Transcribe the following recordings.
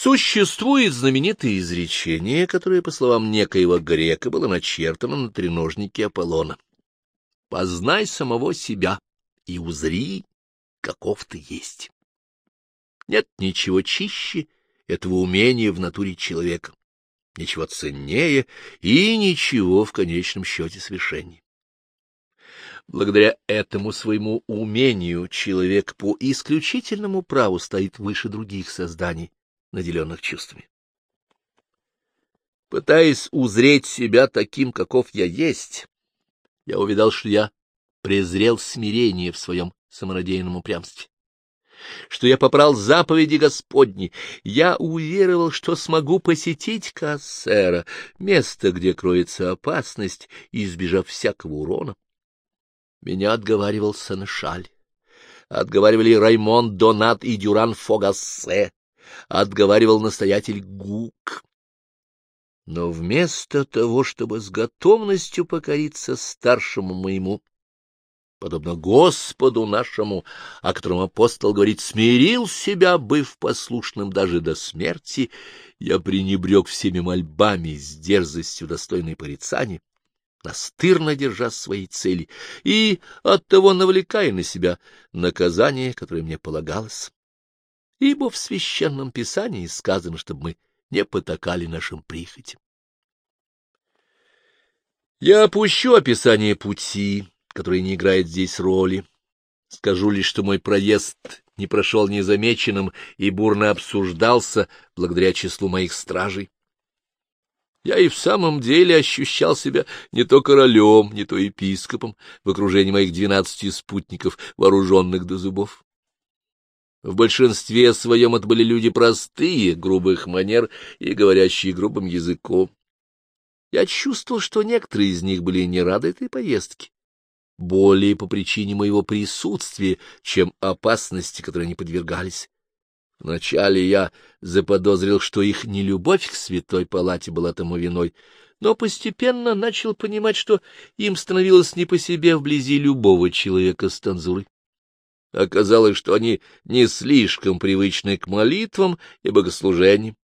Существует знаменитое изречение, которое, по словам некоего грека, было начертано на треножнике Аполлона. «Познай самого себя и узри, каков ты есть». Нет ничего чище этого умения в натуре человека, ничего ценнее и ничего в конечном счете совершеннее. Благодаря этому своему умению человек по исключительному праву стоит выше других созданий, наделенных чувствами. Пытаясь узреть себя таким, каков я есть, я увидал, что я презрел смирение в своем самонадеянном упрямстве, что я попрал заповеди Господни, я уверовал, что смогу посетить Кассера, место, где кроется опасность, избежав всякого урона. Меня отговаривал Сенешаль, отговаривали Раймон Донат и Дюран Фогассе, отговаривал настоятель Гук. Но вместо того, чтобы с готовностью покориться старшему моему, подобно Господу нашему, о котором апостол говорит, смирил себя, быв послушным даже до смерти, я пренебрег всеми мольбами с дерзостью достойной порицания, настырно держа своей цели и оттого навлекая на себя наказание, которое мне полагалось ибо в Священном Писании сказано, чтобы мы не потакали нашим прихотям. Я опущу описание пути, который не играет здесь роли. Скажу лишь, что мой проезд не прошел незамеченным и бурно обсуждался благодаря числу моих стражей. Я и в самом деле ощущал себя не то королем, не то епископом в окружении моих двенадцати спутников, вооруженных до зубов. В большинстве своем это были люди простые, грубых манер и говорящие грубым языком. Я чувствовал, что некоторые из них были не рады этой поездке, более по причине моего присутствия, чем опасности, которой они подвергались. Вначале я заподозрил, что их нелюбовь к святой палате была тому виной, но постепенно начал понимать, что им становилось не по себе вблизи любого человека с танзурой. Оказалось, что они не слишком привычны к молитвам и богослужениям.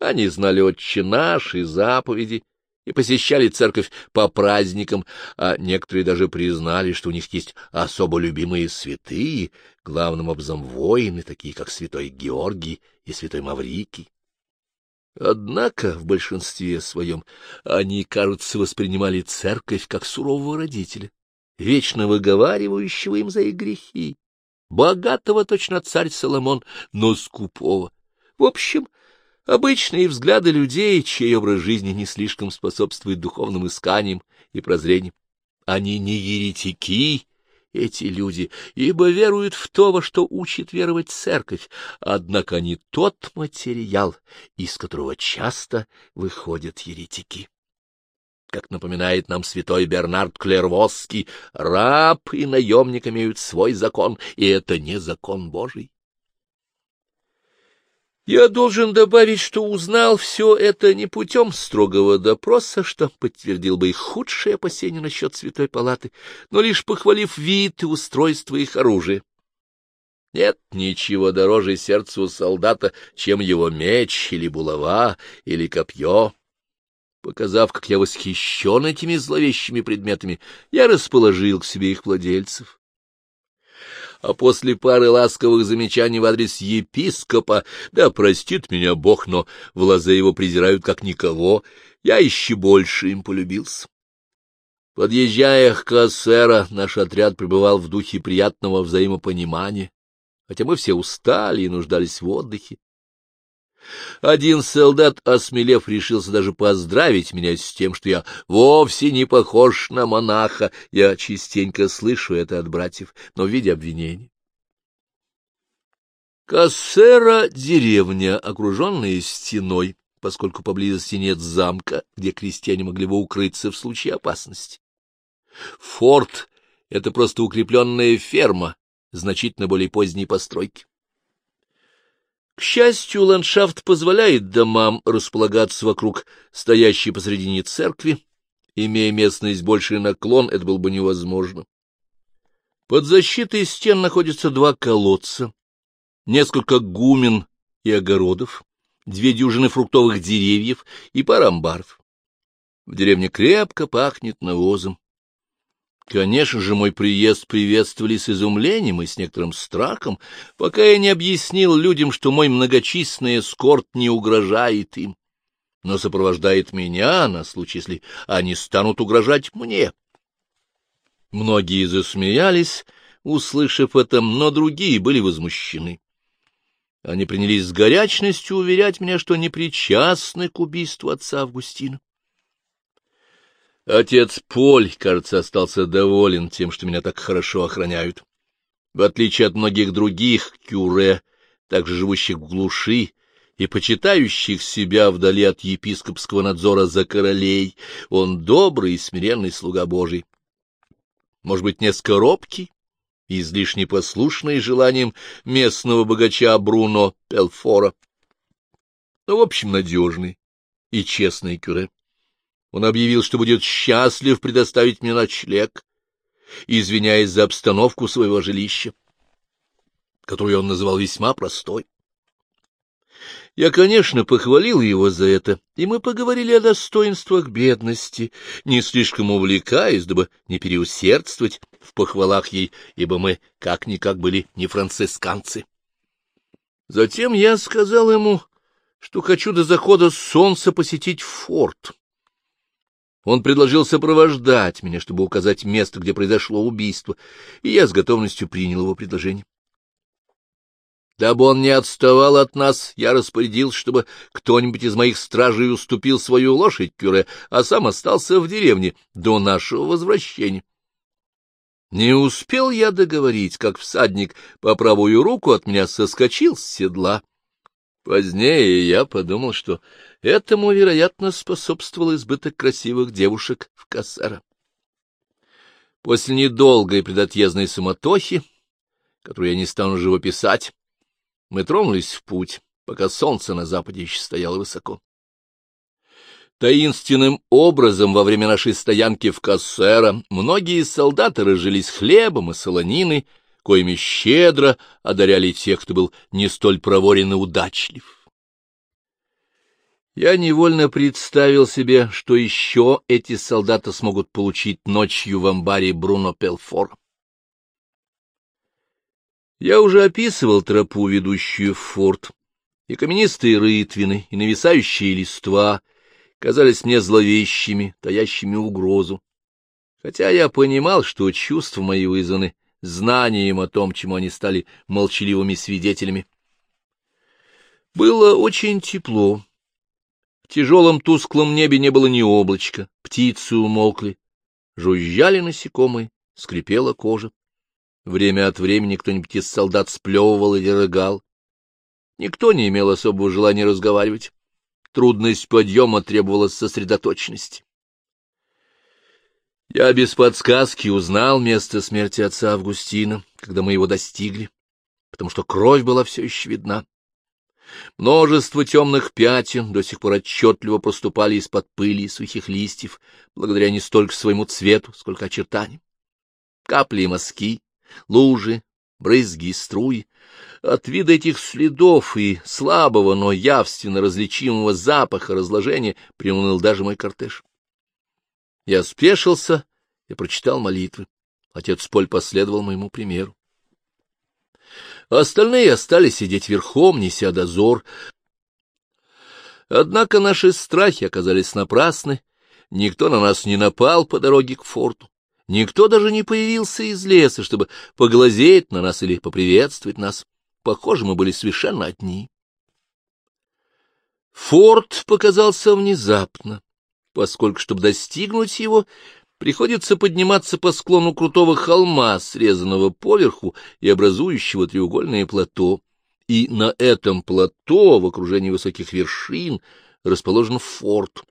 Они знали отче наш и заповеди, и посещали церковь по праздникам, а некоторые даже признали, что у них есть особо любимые святые, главным образом воины, такие как святой Георгий и святой Маврикий. Однако в большинстве своем они, кажется, воспринимали церковь как сурового родителя, вечно выговаривающего им за их грехи богатого точно царь Соломон, но скупого. В общем, обычные взгляды людей, чей образ жизни не слишком способствует духовным исканиям и прозрениям. Они не еретики, эти люди, ибо веруют в то, во что учит веровать церковь, однако они тот материал, из которого часто выходят еретики как напоминает нам святой Бернард Клервосский, раб и наемник имеют свой закон, и это не закон Божий. Я должен добавить, что узнал все это не путем строгого допроса, что подтвердил бы их худшие опасения насчет Святой Палаты, но лишь похвалив вид и устройство их оружия. Нет ничего дороже сердцу солдата, чем его меч или булава или копье. Показав, как я восхищен этими зловещими предметами, я расположил к себе их владельцев. А после пары ласковых замечаний в адрес епископа, да простит меня Бог, но в лозе его презирают как никого, я еще больше им полюбился. Подъезжая к Кассера, наш отряд пребывал в духе приятного взаимопонимания, хотя мы все устали и нуждались в отдыхе. Один солдат, осмелев, решился даже поздравить меня с тем, что я вовсе не похож на монаха. Я частенько слышу это от братьев, но в виде обвинений. Кассера — деревня, окруженная стеной, поскольку поблизости нет замка, где крестьяне могли бы укрыться в случае опасности. Форт — это просто укрепленная ферма, значительно более поздней постройки. К счастью, ландшафт позволяет домам располагаться вокруг стоящей посредине церкви. Имея местность больший наклон, это было бы невозможно. Под защитой стен находятся два колодца, несколько гумен и огородов, две дюжины фруктовых деревьев и пара амбаров. В деревне крепко пахнет навозом. Конечно же, мой приезд приветствовали с изумлением и с некоторым страхом, пока я не объяснил людям, что мой многочисленный эскорт не угрожает им, но сопровождает меня на случай, если они станут угрожать мне. Многие засмеялись, услышав это, но другие были возмущены. Они принялись с горячностью уверять меня, что не причастны к убийству отца Августина. Отец Поль, кажется, остался доволен тем, что меня так хорошо охраняют. В отличие от многих других кюре, также живущих в глуши и почитающих себя вдали от епископского надзора за королей, он добрый и смиренный слуга Божий. Может быть, несколько робкий, излишне послушный желанием местного богача Бруно Пелфора, но, в общем, надежный и честный кюре. Он объявил, что будет счастлив предоставить мне ночлег, извиняясь за обстановку своего жилища, которую он называл весьма простой. Я, конечно, похвалил его за это, и мы поговорили о достоинствах бедности, не слишком увлекаясь, дабы не переусердствовать в похвалах ей, ибо мы как-никак были не францисканцы. Затем я сказал ему, что хочу до захода солнца посетить форт. Он предложил сопровождать меня, чтобы указать место, где произошло убийство, и я с готовностью принял его предложение. Дабы он не отставал от нас, я распорядился, чтобы кто-нибудь из моих стражей уступил свою лошадь Кюре, а сам остался в деревне до нашего возвращения. Не успел я договорить, как всадник по правую руку от меня соскочил с седла. Позднее я подумал, что этому, вероятно, способствовал избыток красивых девушек в Кассара. После недолгой предотъездной суматохи, которую я не стану живописать, мы тронулись в путь, пока солнце на западе еще стояло высоко. Таинственным образом во время нашей стоянки в Кассера многие солдаты разжились хлебом и солониной, коими щедро одаряли тех, кто был не столь проворен и удачлив. Я невольно представил себе, что еще эти солдаты смогут получить ночью в амбаре Бруно Пелфор. Я уже описывал тропу, ведущую в форт, и каменистые рытвины, и нависающие листва казались мне зловещими, таящими угрозу. Хотя я понимал, что чувства мои вызваны знанием о том, чему они стали молчаливыми свидетелями. Было очень тепло. Тяжелом тусклом небе не было ни облачка, птицы умолкли, жужжали насекомые, скрипела кожа. Время от времени кто-нибудь из солдат сплевывал или рыгал. Никто не имел особого желания разговаривать. Трудность подъема требовала сосредоточенности. Я без подсказки узнал место смерти отца Августина, когда мы его достигли, потому что кровь была все еще видна. Множество темных пятен до сих пор отчетливо проступали из-под пыли и сухих листьев, благодаря не столько своему цвету, сколько очертаниям. Капли и мазки, лужи, брызги и струи. От вида этих следов и слабого, но явственно различимого запаха разложения приуныл даже мой кортеж. Я спешился и прочитал молитвы. Отец Поль последовал моему примеру. Остальные остались сидеть верхом, неся дозор. Однако наши страхи оказались напрасны. Никто на нас не напал по дороге к форту. Никто даже не появился из леса, чтобы поглазеть на нас или поприветствовать нас. Похоже, мы были совершенно одни. Форт показался внезапно поскольку, чтобы достигнуть его, приходится подниматься по склону крутого холма, срезанного поверху и образующего треугольное плато. И на этом плато, в окружении высоких вершин, расположен форт.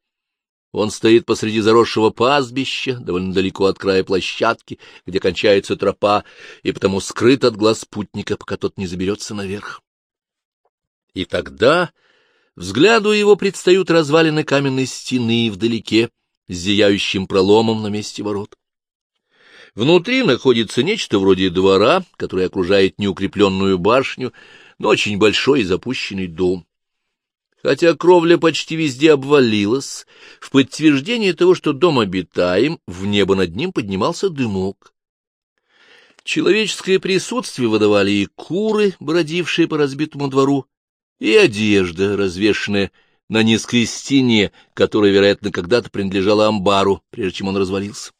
Он стоит посреди заросшего пастбища, довольно далеко от края площадки, где кончается тропа, и потому скрыт от глаз путника, пока тот не заберется наверх. И тогда Взгляду его предстают развалины каменной стены вдалеке, с зияющим проломом на месте ворот. Внутри находится нечто вроде двора, который окружает неукрепленную башню, но очень большой и запущенный дом. Хотя кровля почти везде обвалилась, в подтверждение того, что дом обитаем, в небо над ним поднимался дымок. Человеческое присутствие выдавали и куры, бродившие по разбитому двору, и одежда, развешенная на низкой стене, которая, вероятно, когда-то принадлежала амбару, прежде чем он развалился.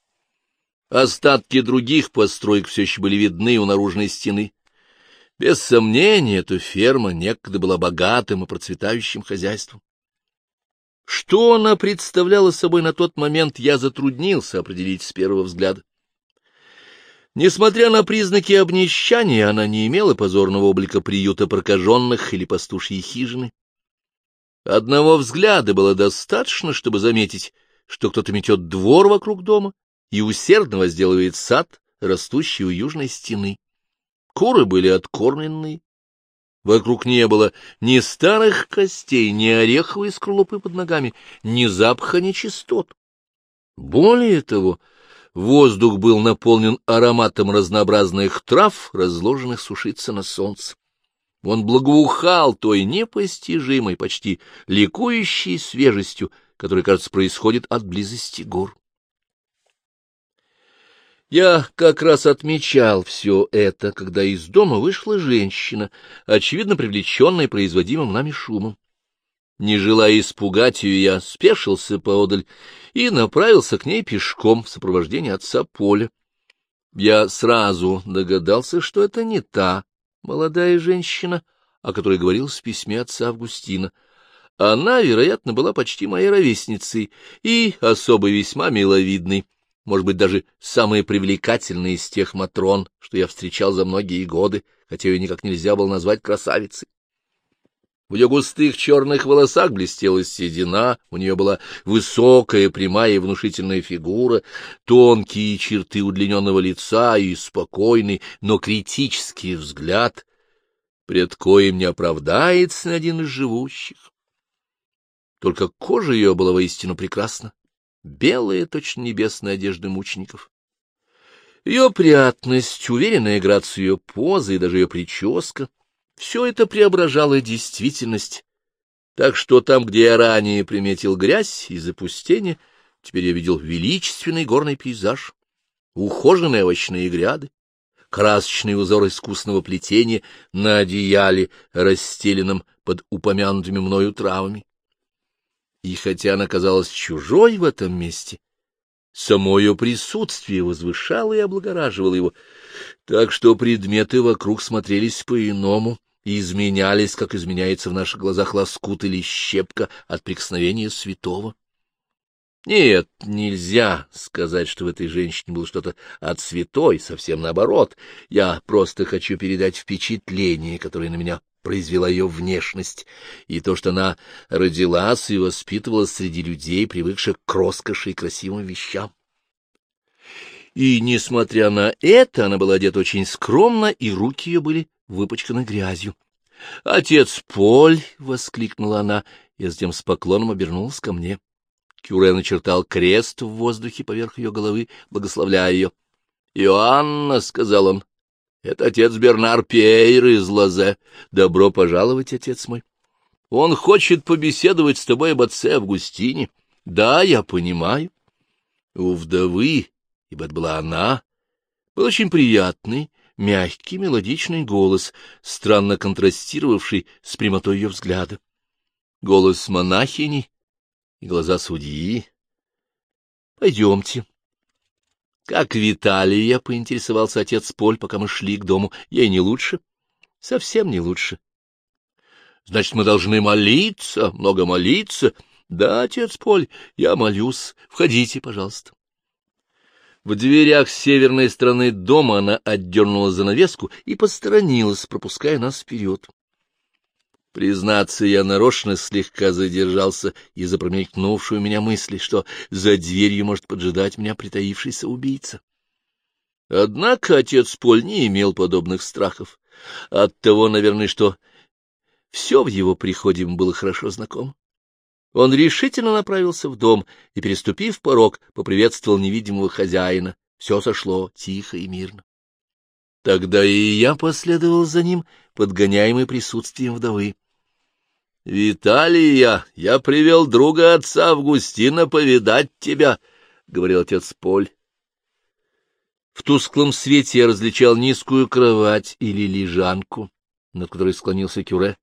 Остатки других построек все еще были видны у наружной стены. Без сомнения, эта ферма некогда была богатым и процветающим хозяйством. Что она представляла собой на тот момент, я затруднился определить с первого взгляда. Несмотря на признаки обнищания, она не имела позорного облика приюта прокаженных или пастушьей хижины. Одного взгляда было достаточно, чтобы заметить, что кто-то метет двор вокруг дома и усердно возделывает сад, растущий у южной стены. Куры были откормлены. Вокруг не было ни старых костей, ни ореховой скорлупы под ногами, ни запаха нечистот. Более того, воздух был наполнен ароматом разнообразных трав, разложенных сушиться на солнце. Он благоухал той непостижимой, почти ликующей свежестью, которая, кажется, происходит от близости гор. Я как раз отмечал все это, когда из дома вышла женщина, очевидно привлеченная производимым нами шумом. Не желая испугать ее, я спешился поодаль и направился к ней пешком в сопровождении отца Поля. Я сразу догадался, что это не та молодая женщина, о которой говорилось в письме отца Августина. Она, вероятно, была почти моей ровесницей и особо весьма миловидной может быть, даже самая привлекательная из тех Матрон, что я встречал за многие годы, хотя ее никак нельзя было назвать красавицей. В ее густых черных волосах блестела седина, у нее была высокая, прямая и внушительная фигура, тонкие черты удлиненного лица и спокойный, но критический взгляд, пред коим не оправдается ни один из живущих. Только кожа ее была воистину прекрасна белая, точно небесная одежда мучеников. Ее приятность, уверенная грация ее позы и даже ее прическа — все это преображало действительность. Так что там, где я ранее приметил грязь и запустение, теперь я видел величественный горный пейзаж, ухоженные овощные гряды, красочный узор искусного плетения на одеяле, расстеленном под упомянутыми мною травами. И хотя она казалась чужой в этом месте, само ее присутствие возвышало и облагораживало его, так что предметы вокруг смотрелись по-иному и изменялись, как изменяется в наших глазах лоскут или щепка от прикосновения святого. Нет, нельзя сказать, что в этой женщине было что-то от святой, совсем наоборот. Я просто хочу передать впечатление, которое на меня произвела ее внешность, и то, что она родилась и воспитывалась среди людей, привыкших к роскоши и красивым вещам. И, несмотря на это, она была одета очень скромно, и руки ее были выпачканы грязью. — Отец Поль! — воскликнула она, и затем с поклоном обернулась ко мне. Кюре начертал крест в воздухе поверх ее головы, благословляя ее. — Иоанна, — сказал он, это отец Бернар Пейр из Лазе. Добро пожаловать, отец мой. Он хочет побеседовать с тобой об отце Августине. Да, я понимаю. У вдовы, ибо это была она, был очень приятный, мягкий, мелодичный голос, странно контрастировавший с прямотой ее взгляда. Голос монахини и глаза судьи. — Пойдемте, — Как Виталия, — поинтересовался отец Поль, пока мы шли к дому. — Ей не лучше? — Совсем не лучше. — Значит, мы должны молиться, много молиться. — Да, отец Поль, я молюсь. Входите, пожалуйста. В дверях северной стороны дома она отдернула занавеску и посторонилась, пропуская нас вперед. Признаться, я нарочно слегка задержался из-за промелькнувшей у меня мысли, что за дверью может поджидать меня притаившийся убийца. Однако отец Поль не имел подобных страхов. Оттого, наверное, что все в его приходе ему было хорошо знакомо. Он решительно направился в дом и, переступив порог, поприветствовал невидимого хозяина. Все сошло тихо и мирно. Тогда и я последовал за ним, подгоняемый присутствием вдовы. — Виталия, я привел друга отца Августина повидать тебя, — говорил отец Поль. В тусклом свете я различал низкую кровать или лежанку, над которой склонился Кюре,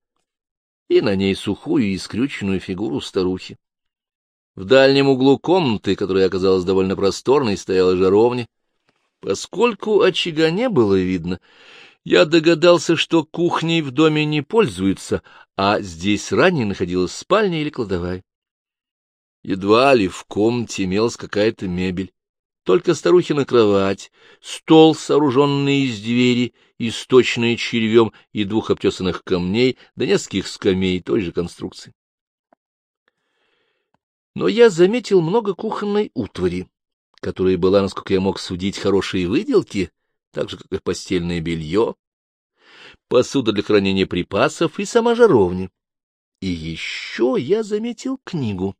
и на ней сухую и скрюченную фигуру старухи. В дальнем углу комнаты, которая оказалась довольно просторной, стояла жаровня. Поскольку очага не было видно, я догадался, что кухней в доме не пользуются, а здесь ранее находилась спальня или кладовая. Едва ли в комнате имелась какая-то мебель, только старухина кровать, стол, сооруженный из двери, источенный червем и двух обтесанных камней, да нескольких скамей той же конструкции. Но я заметил много кухонной утвари, которая была, насколько я мог судить, хорошие выделки, так же, как и постельное белье, посуда для хранения припасов и сама жаровня. И еще я заметил книгу.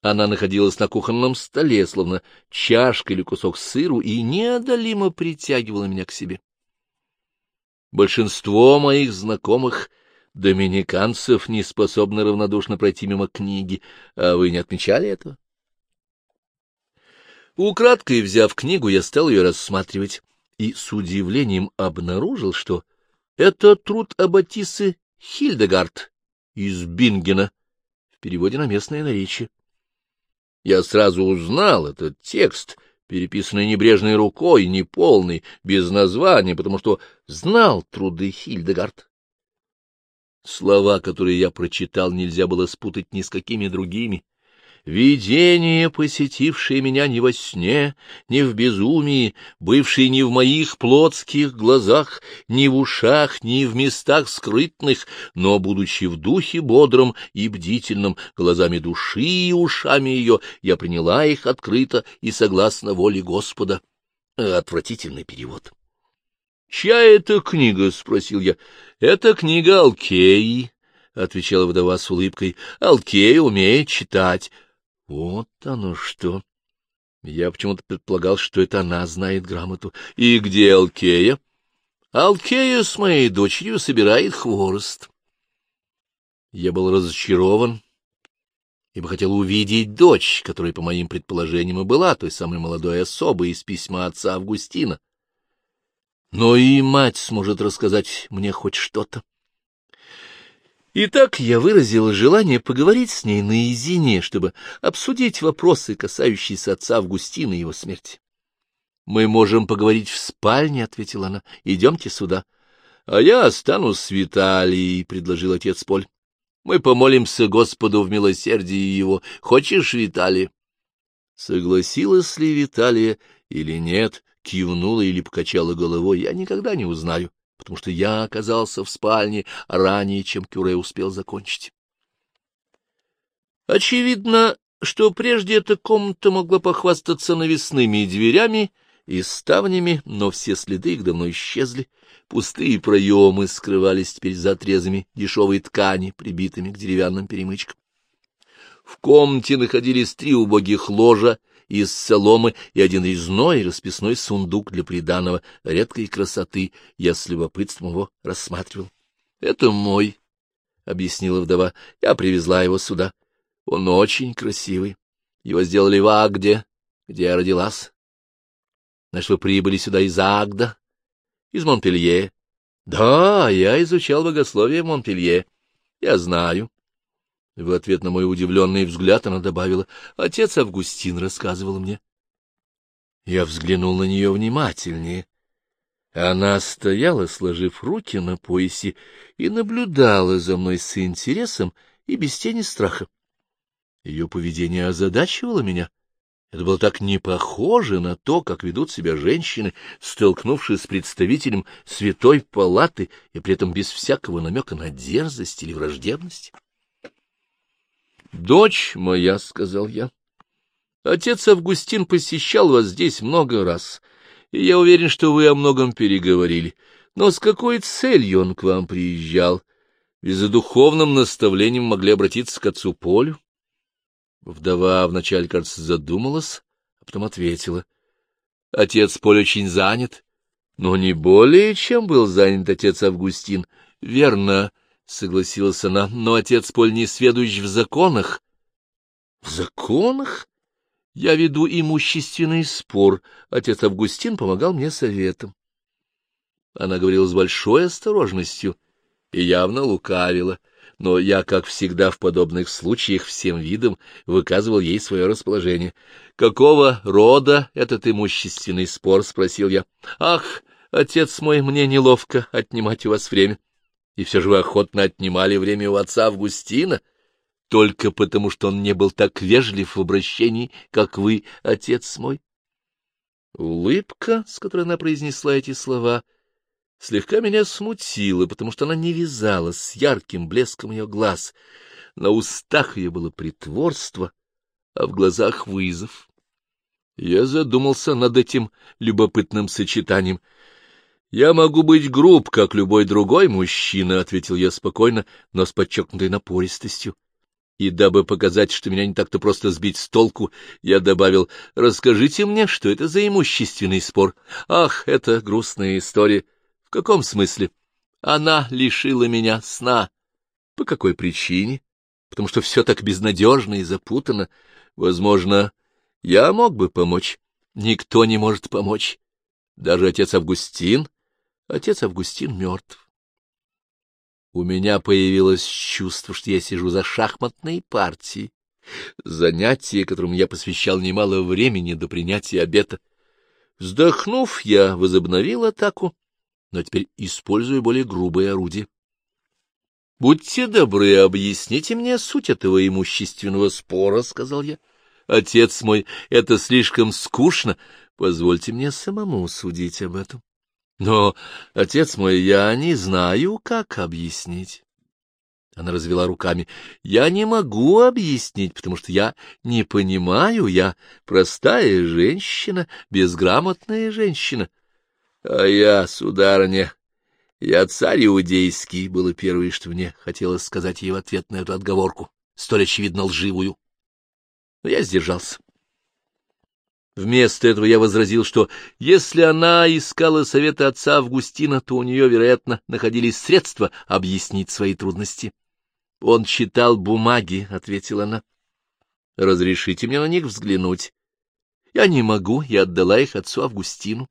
Она находилась на кухонном столе, словно чашка или кусок сыру, и неодолимо притягивала меня к себе. Большинство моих знакомых доминиканцев не способны равнодушно пройти мимо книги, а вы не отмечали этого? Украдкой взяв книгу, я стал ее рассматривать и с удивлением обнаружил, что это труд Аббатисы Хильдегард из Бингена в переводе на местное наречие. Я сразу узнал этот текст, переписанный небрежной рукой, неполный, без названия, потому что знал труды Хильдегард. Слова, которые я прочитал, нельзя было спутать ни с какими другими. Видение, посетившее меня не во сне, не в безумии, бывшее ни в моих плотских глазах, ни в ушах, ни в местах скрытных, но, будучи в духе бодром и бдительном, глазами души и ушами ее, я приняла их открыто и согласно воле Господа. Отвратительный перевод. — Чья это книга? — спросил я. — Это книга Алкеи, — отвечала вдова с улыбкой. — Алкея умеет читать. Вот оно что! Я почему-то предполагал, что это она знает грамоту. И где Алкея? Алкея с моей дочерью собирает хворост. Я был разочарован, ибо хотел увидеть дочь, которая, по моим предположениям, и была той самой молодой особой из письма отца Августина. Но и мать сможет рассказать мне хоть что-то. Итак, я выразил желание поговорить с ней наедине, чтобы обсудить вопросы, касающиеся отца Августина и его смерти. — Мы можем поговорить в спальне, — ответила она. — Идемте сюда. — А я останусь с Виталией, — предложил отец Поль. — Мы помолимся Господу в милосердии его. Хочешь, Виталий? Согласилась ли Виталия или нет, кивнула или покачала головой, я никогда не узнаю потому что я оказался в спальне ранее, чем Кюре успел закончить. Очевидно, что прежде эта комната могла похвастаться навесными дверями и ставнями, но все следы их давно исчезли. Пустые проемы скрывались теперь за отрезами дешевой ткани, прибитыми к деревянным перемычкам. В комнате находились три убогих ложа из соломы и один резной расписной сундук для приданого редкой красоты. Я с любопытством его рассматривал. — Это мой, — объяснила вдова. — Я привезла его сюда. Он очень красивый. Его сделали в Агде, где я родилась. Значит, вы прибыли сюда из Агда, из Монпелье. Да, я изучал богословие Монпелье. Я знаю. В ответ на мой удивленный взгляд она добавила, «Отец Августин рассказывал мне». Я взглянул на нее внимательнее. Она стояла, сложив руки на поясе, и наблюдала за мной с интересом и без тени страха. Ее поведение озадачивало меня. Это было так не похоже на то, как ведут себя женщины, столкнувшись с представителем святой палаты и при этом без всякого намека на дерзость или враждебность. — Дочь моя, — сказал я, — отец Августин посещал вас здесь много раз, и я уверен, что вы о многом переговорили. Но с какой целью он к вам приезжал? Ведь за духовным наставлением могли обратиться к отцу Полю. Вдова вначале, кажется, задумалась, а потом ответила. Отец Поль очень занят. Но не более, чем был занят отец Августин. Верно, согласилась она, — но отец Поль не сведущ в законах. — В законах? Я веду имущественный спор. Отец Августин помогал мне советом. Она говорила с большой осторожностью и явно лукавила, но я, как всегда в подобных случаях, всем видом выказывал ей свое расположение. — Какого рода этот имущественный спор? — спросил я. — Ах, отец мой, мне неловко отнимать у вас время. И все же вы охотно отнимали время у отца Августина, только потому что он не был так вежлив в обращении, как вы, отец мой. Улыбка, с которой она произнесла эти слова, слегка меня смутила, потому что она не вязалась с ярким блеском ее глаз. На устах ее было притворство, а в глазах вызов. Я задумался над этим любопытным сочетанием —— Я могу быть груб, как любой другой мужчина, — ответил я спокойно, но с подчеркнутой напористостью. И дабы показать, что меня не так-то просто сбить с толку, я добавил, — расскажите мне, что это за имущественный спор. Ах, это грустная история. В каком смысле? Она лишила меня сна. По какой причине? Потому что все так безнадежно и запутано. Возможно, я мог бы помочь. Никто не может помочь. Даже отец Августин Отец Августин мертв. У меня появилось чувство, что я сижу за шахматной партией, занятие, которому я посвящал немало времени до принятия обета. Вздохнув, я возобновил атаку, но теперь использую более грубое орудие. — Будьте добры, объясните мне суть этого имущественного спора, — сказал я. — Отец мой, это слишком скучно. Позвольте мне самому судить об этом. Но, отец мой, я не знаю, как объяснить. Она развела руками. Я не могу объяснить, потому что я не понимаю, я простая женщина, безграмотная женщина. А я, сударыня, я царь иудейский, было первое, что мне хотелось сказать ей в ответ на эту отговорку, столь очевидно лживую. Но я сдержался. Вместо этого я возразил, что если она искала совета отца Августина, то у нее, вероятно, находились средства объяснить свои трудности. — Он читал бумаги, — ответила она. — Разрешите мне на них взглянуть. Я не могу, я отдала их отцу Августину.